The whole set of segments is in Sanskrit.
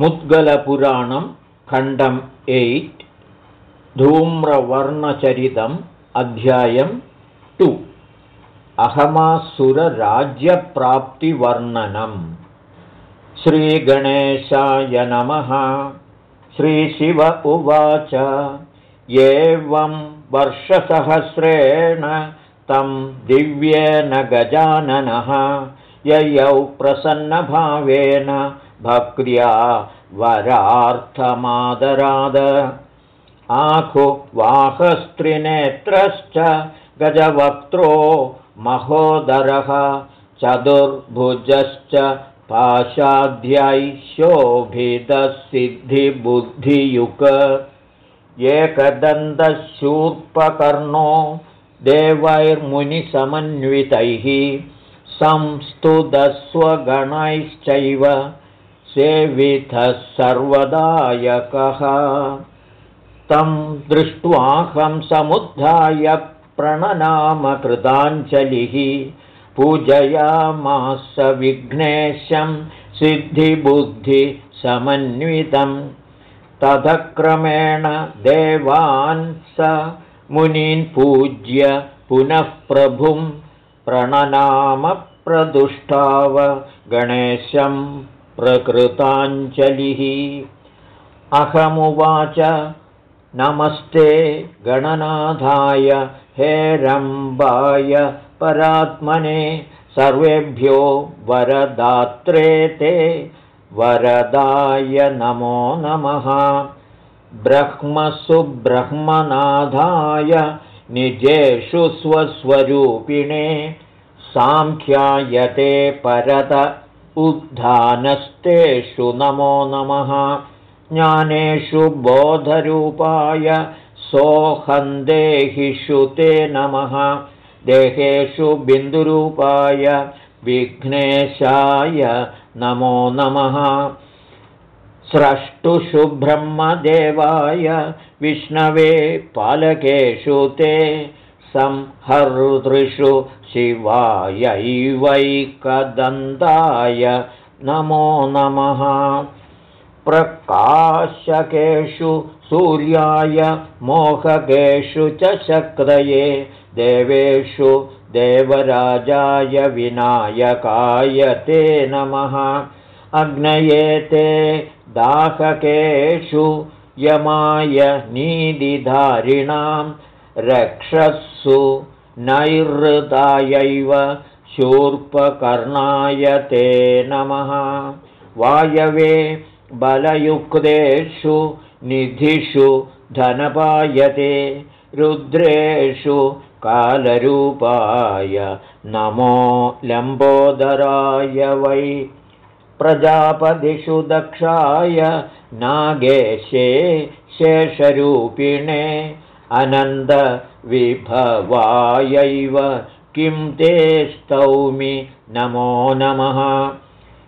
मुद्गलपुराणं खण्डम् एय्ट् धूम्रवर्णचरितम् अध्यायं टु अहमासुरराज्यप्राप्तिवर्णनम् श्रीगणेशाय नमः। श्रीशिव उवाच। एवं वर्षसहस्रेण तं दिव्येन गजाननः। ययौ प्रसन्नभावेन भक्र्या वरार्थमादराद। आखुवाहस्त्रिनेत्रश्च गजवक्त्रो महोदरः चतुर्भुजश्च पाशाध्यायिशोभितसिद्धिबुद्धियुक्। एकदन्तशूर्पकर्णो देवैर्मुनिसमन्वितैः संस्तुतस्वगणैश्चैव सेवितः सर्वदायकः। तं दृष्ट्वाहं समुद्धाय प्रणनामकृताञ्जलिः पूजयामास विघ्नेशं सिद्धिबुद्धिसमन्वितं। ततक्रमेण देवान् स मुनीन् पूज्य पुनः प्रभुं प्रणनामप्रदुष्टाव गणेशं प्रकृताञ्जलिः। अहमुवाच नमस्ते गणनाथाय हेरम्बाय परात्मने सर्वेभ्यो वरदात्रे ते वरदाय नमो नमः। ब्रह्मसुब्रह्मनाथाय निजेषु स्वस्वरूपिणे साङ्ख्यायते परत उद्धानस्तेषु नमो नमः। ज्ञानेषु बोधरूपाय सोऽहन्देहिषु ते नमः। देहेषु बिन्दुरूपाय विघ्नेशाय नमो नमः। स्रष्टुषु ब्रह्मदेवाय विष्णवे पालकेषु ते संहर्तृषु शिवायैवैकदन्ताय नमो नमः। प्रकाशकेषु सूर्याय मोहकेषु च शक्रये देवेषु देवराजाय विनायकाय ते नमः। अग्नये ते दाहकेषु यमाय नीदिधारिणां रक्षस्सु नैरृतायैव शूर्पकर्णाय ते नमः। वायवे बलयुक्तेषु निधिषु धनपायते रुद्रेषु कालरूपाय नमो लम्बोदराय वै। प्रजापतिषु दक्षाय नागेशे शेषरूपिणे अनन्दविभवायैव किं ते स्तौमि नमो नमः।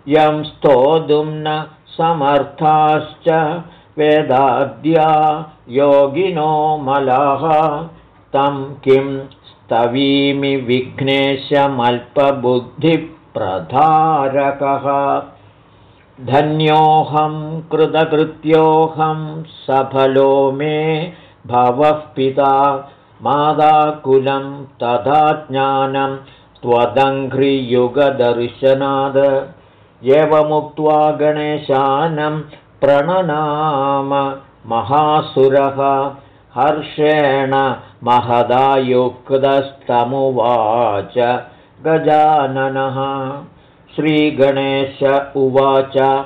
यं स्तोतुं न समर्थाश्च वेदाद्या योगिनो मलाः। तं किं स्तवीमि विघ्नेशमल्पबुद्धिप्रधारकः। धन्योऽहं कृतकृत्योऽहं सफलो मे भवः पिता मादाकुलं तथा ज्ञानं त्वदङ्घ्रियुगदर्शनाद। एवमुक्त्वा गणेशानं प्रणनाम महासुरः। हर्षेण महदायुक्तस्तमुवाच गजाननः। श्रीगणेश उवाच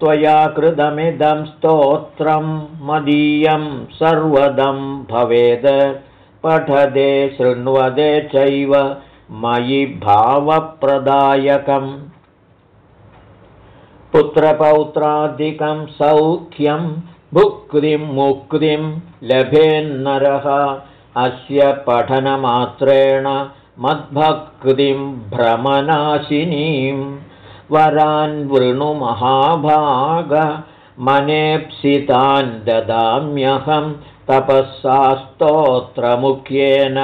त्वया कृतमिदं स्तोत्रं मदीयं सर्वदं भवेद्। पठदे शृण्वदे चैव मयि भावप्रदायकम्। पुत्रपौत्रादिकं सौख्यं भुक्तिं मुक्तिं लभेन्नरः। अस्य पठनमात्रेण मद्भक्तिं भ्रमनाशिनीं वरान् वृणुमहाभागमनेप्सितान् ददाम्यहं। तपःसा स्तोत्रमुख्येन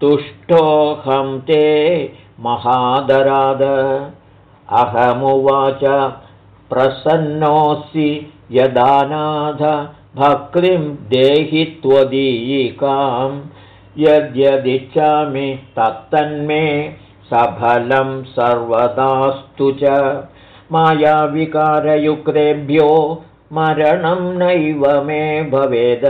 तुष्टोऽहं ते महादराद। अहमुवाच प्रसन्नोऽसि यदानाथ भक्तिं देहि त्वदीयिकां यद्यदिच्छामि तत्तन्मे सफलं सर्वदास्तु च। मायाविकारयुक्तेभ्यो मरणं नैव मे भवेद।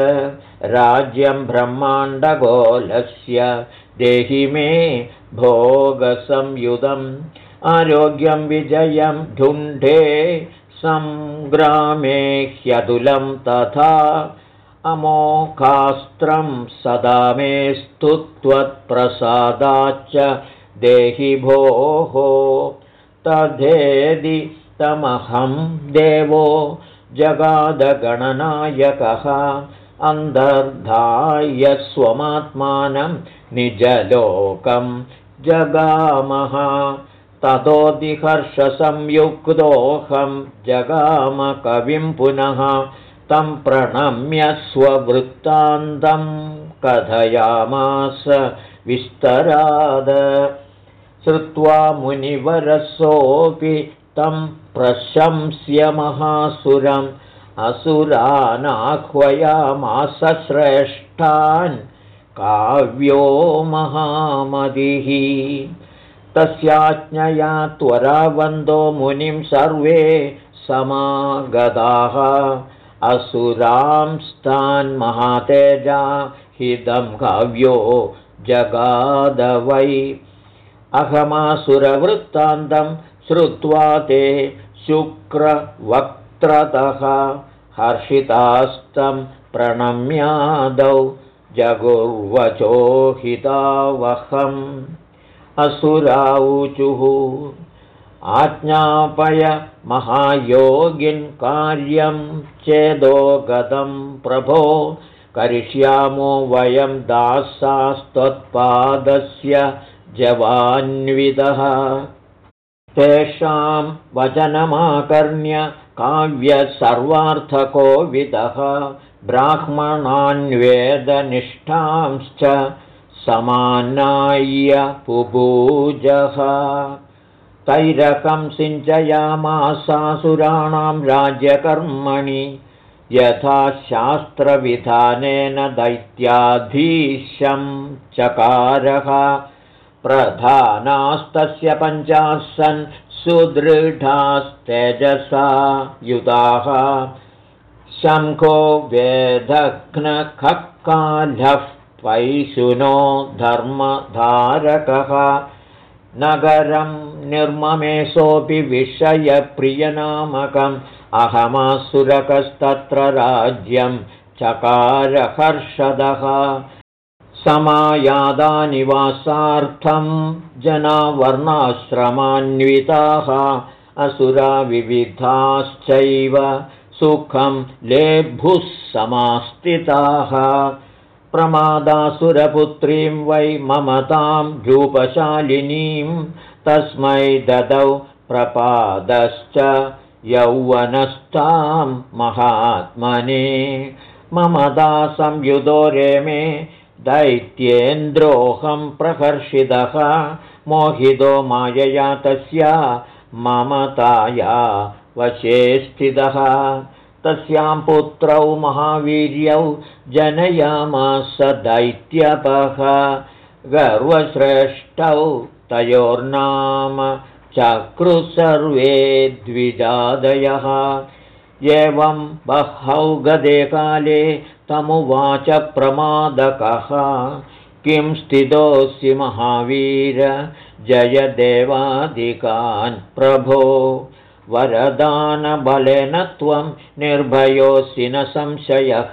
राज्यं ब्रह्माण्डगोलस्य देहि मे भोगसंयुधम् आरोग्यं विजयं ढुण्ढे सङ्ग्रामे ह्यतुलं तथा अमोकास्त्रं सदा मेस्तु त्वत्प्रसादाच्च देहि भोः तथेदि तमहं देवो जगादगणनायकः अन्तर्धाय स्वमात्मानं निजलोकं जगामः ततोदिहर्षसंयुक्तोऽहं जगामकविं पुनः तं प्रणम्य स्ववृत्तान्तं कथयामास विस्तराद। श्रुत्वा मुनिवरसोऽपि तं प्रशंस्य महासुरम्। असुरानाह्वयामास श्रेष्ठान् काव्यो महामदिः। तस्याज्ञया त्वरावन्दो मुनिं सर्वे समागताः। असुरांस्तान्महातेजा हिदं काव्यो जगादवै। अहमासुरवृत्तान्तं श्रुत्वा ते शुक्रवक्त्रतः हर्षितास्तं प्रणम्यादौ जगुर्वचोहितावहम् असुराऊचुः आज्ञापय महायोगिन् कार्यं चेदो गतं प्रभो करिष्यामो वयं दासास्त्वत्पादस्य जवान्वितः। तेषां वचनमाकर्ण्य काव्यसर्वार्थकोविदः ब्राह्मणान्वेदनिष्ठांश्च समानाय्य पुभूजः तैरकं सिञ्चयामासासुराणां राज्यकर्मणि यथा शास्त्रविधानेन दैत्याधीशं चकारः। प्रधानास्तस्य पञ्चासन् सुदृढास्तेजसा युताः शङ्खो वेदघ्नखकालः पैशुनो धर्मधारकः नगरं निर्ममेशोऽपि विषयप्रियनामकम्। अहमासुरकस्तत्र राज्यं चकारहर्षदः। समायादानिवासार्थं जनावर्णाश्रमान्विताः। असुराविविधाश्चैव सुखं लेभुः समास्थिताः प्रमादासुरपुत्रीं वै ममतां रूपशालिनीं तस्मै ददौ प्रपादश्च यौवनस्तां महात्मने। ममदा संयुधो रेमे दैत्येन्द्रोऽहं प्रकर्षितः मोहितो मायया तस्या ममताया वशे स्थितः। तस्यां पुत्रौ महावीर्यौ जनयामास दैत्यपः गर्वश्रेष्ठौ तयोर्नाम चक्रु सर्वे द्विजादयः। एवं बहौ गदे काले तमुवाच प्रमादकः। किं स्थितोऽसि महावीर? जयदेवादिकान् प्रभो वरदानबलेन त्वं निर्भयोऽसि न संशयः।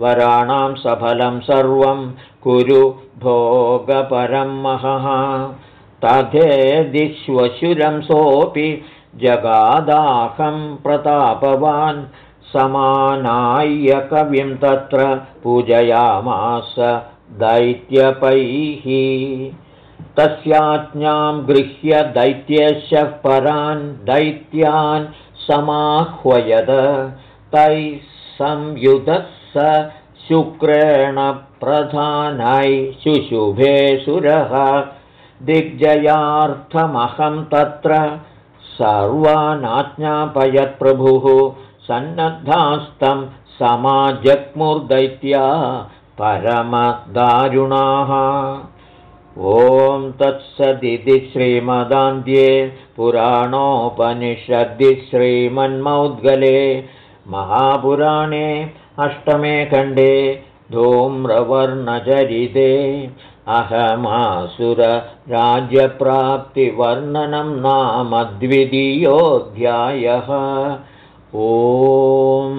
वराणां सफलं सर्वं कुरु भोगपरं महः। तथेदिश्वशुरं सोऽपि जगादाहं प्रतापवान्। समानाय्य कविं तत्र पूजयामास दैत्यपैः तस्याज्ञां गृह्य दैत्येशः परान् दैत्यान् समाह्वयद। तैः संयुधः स शुक्रेण प्रधानै शुशुभे सुरः दिग्जयार्थमहं तत्र सर्वानाज्ञापयत्प्रभुः सन्नद्धास्तं समाजग्मुर्दैत्या परमदारुणाः ॐ तत्सदिति श्रीमदान्ध्ये पुराणोपनिषद्दि श्रीमन्मौद्गले महापुराणे अष्टमे खण्डे धूम्रवर्णचरिते अहमासुरराज्यप्राप्तिवर्णनं नाम द्वितीयोऽध्यायः। ओम्